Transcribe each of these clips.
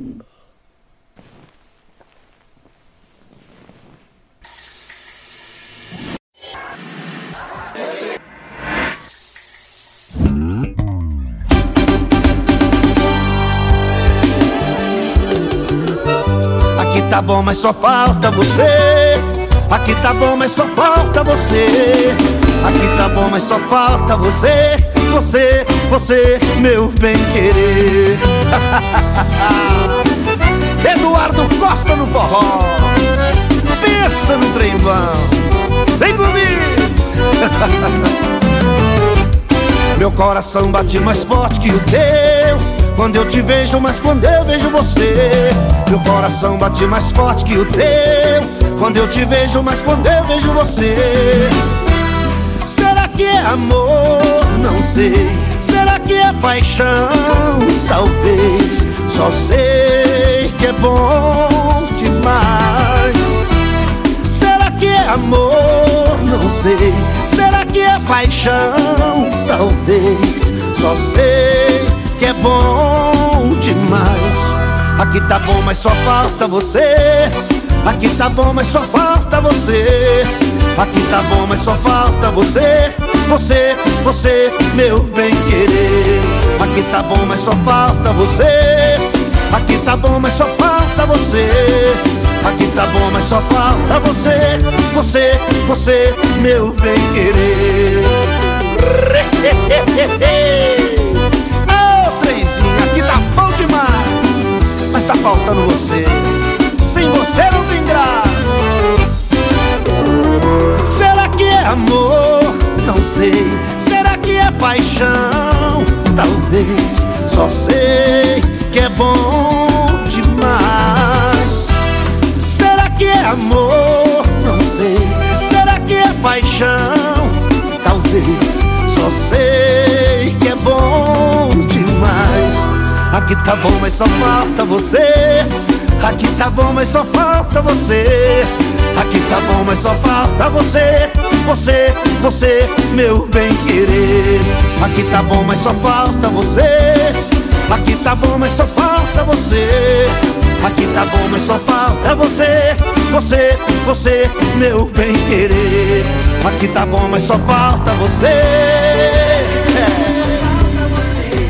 Aqui tá bom, mas só falta você. Aqui tá bom, mas só falta você. Aqui tá bom, mas só falta você. Você, você, meu bem querer. Costa no forró. Pensa no trem. Vem comigo. Meu coração bate mais forte que o teu quando eu te vejo, mas quando eu vejo você Meu coração bate mais forte que o teu Quando eu te vejo, mas quando eu vejo você Será que é amor? Não sei Será que é paixão? Talvez Só sei que é bom demais. Será que é amor? Não sei. Será que é paixão? Talvez. Só sei que é bom demais. Aqui tá bom, mas só falta você. Aqui tá bom, mas só falta você. Aqui tá bom, mas só falta você. Você, você, meu bem querer. Aqui tá bom, mas só falta você tá bom, mas só falta você Aqui tá bom, mas só falta você Você, você, meu bem querer mas tá faltando você. Sem você não tem graça. Será que é amor? Não sei. Será que é paixão? Talvez. Só sei que é bom demais. Será que é amor? Não sei. Será que é paixão? Talvez. Só sei que é bom Aqui tá bom, mas só falta você. Aqui tá bom, mas só falta você. Aqui tá bom, mas só falta você. Você, você, meu bem querer. Aqui tá bom, mas só falta você. Aqui tá bom, mas só falta você. Tá bom, mas só falta você. Você, você, meu bem querer. Aqui tá bom, mas só falta você.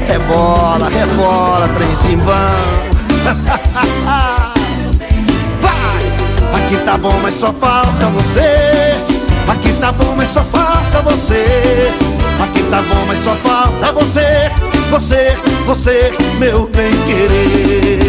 Rebola, rebola, trenzimbão Vai! Aqui tá bom, mas só falta você Aqui tá bom, mas só falta você Aqui tá bom, mas só falta você Você, você, meu bem querer